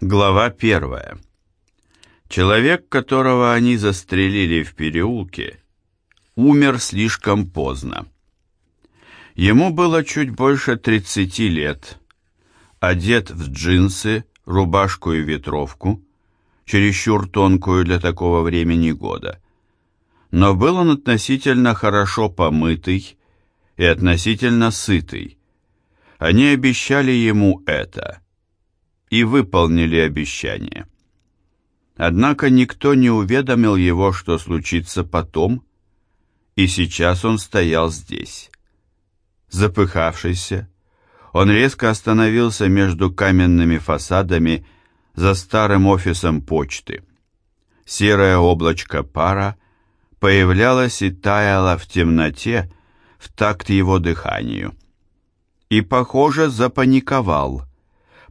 Глава первая. Человек, которого они застрелили в переулке, умер слишком поздно. Ему было чуть больше 30 лет, одет в джинсы, рубашку и ветровку, чересчур тонкую для такого времени года. Но был он относительно хорошо помытый и относительно сытый. Они обещали ему это и выполнили обещание. Однако никто не уведомил его, что случится потом, и сейчас он стоял здесь. Запыхавшийся, он резко остановился между каменными фасадами за старым офисом почты. Серое облачко пара появлялось и таяло в темноте в такт его дыханию. И, похоже, запаниковал –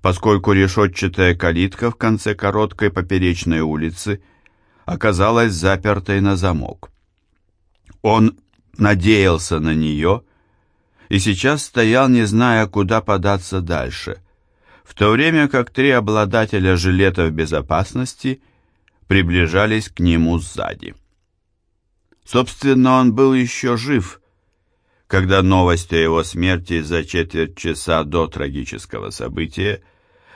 поскольку решетчатая калитка в конце короткой поперечной улицы оказалась запертой на замок. Он надеялся на нее и сейчас стоял, не зная, куда податься дальше, в то время как три обладателя жилетов безопасности приближались к нему сзади. Собственно, он был еще жив, когда новость о его смерти за четверть часа до трагического события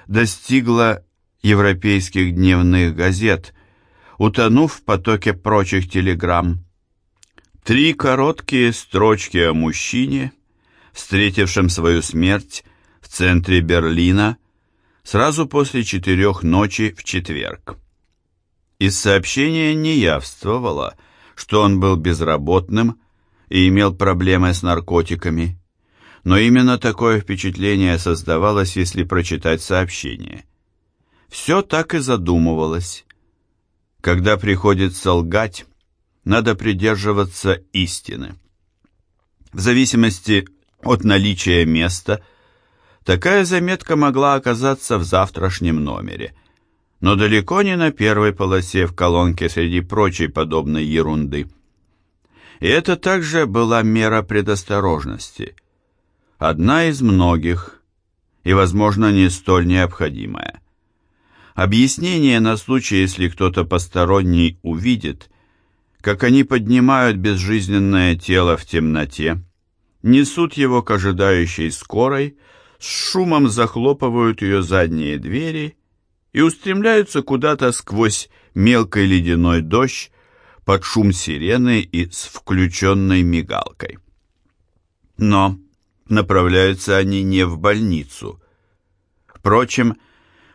достигла европейских дневных газет, утонув в потоке прочих телеграмм. Три короткие строчки о мужчине, встретившем свою смерть в центре Берлина сразу после четырех ночи в четверг. Из сообщения не явствовало, что он был безработным и имел проблемы с наркотиками. Но именно такое впечатление создавалось, если прочитать сообщение. Все так и задумывалось. Когда приходится лгать, надо придерживаться истины. В зависимости от наличия места, такая заметка могла оказаться в завтрашнем номере, но далеко не на первой полосе в колонке среди прочей подобной ерунды. И это также была мера предосторожности. Одна из многих, и, возможно, не столь необходимая. Объяснение на случай, если кто-то посторонний увидит, как они поднимают безжизненное тело в темноте, несут его к ожидающей скорой, с шумом захлопывают ее задние двери и устремляются куда-то сквозь мелкий ледяной дождь, под шум сирены и с включенной мигалкой. Но направляются они не в больницу. Впрочем,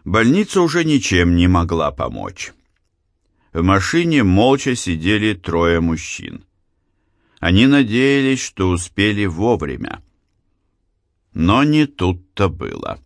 больница уже ничем не могла помочь. В машине молча сидели трое мужчин. Они надеялись, что успели вовремя. Но не тут-то было.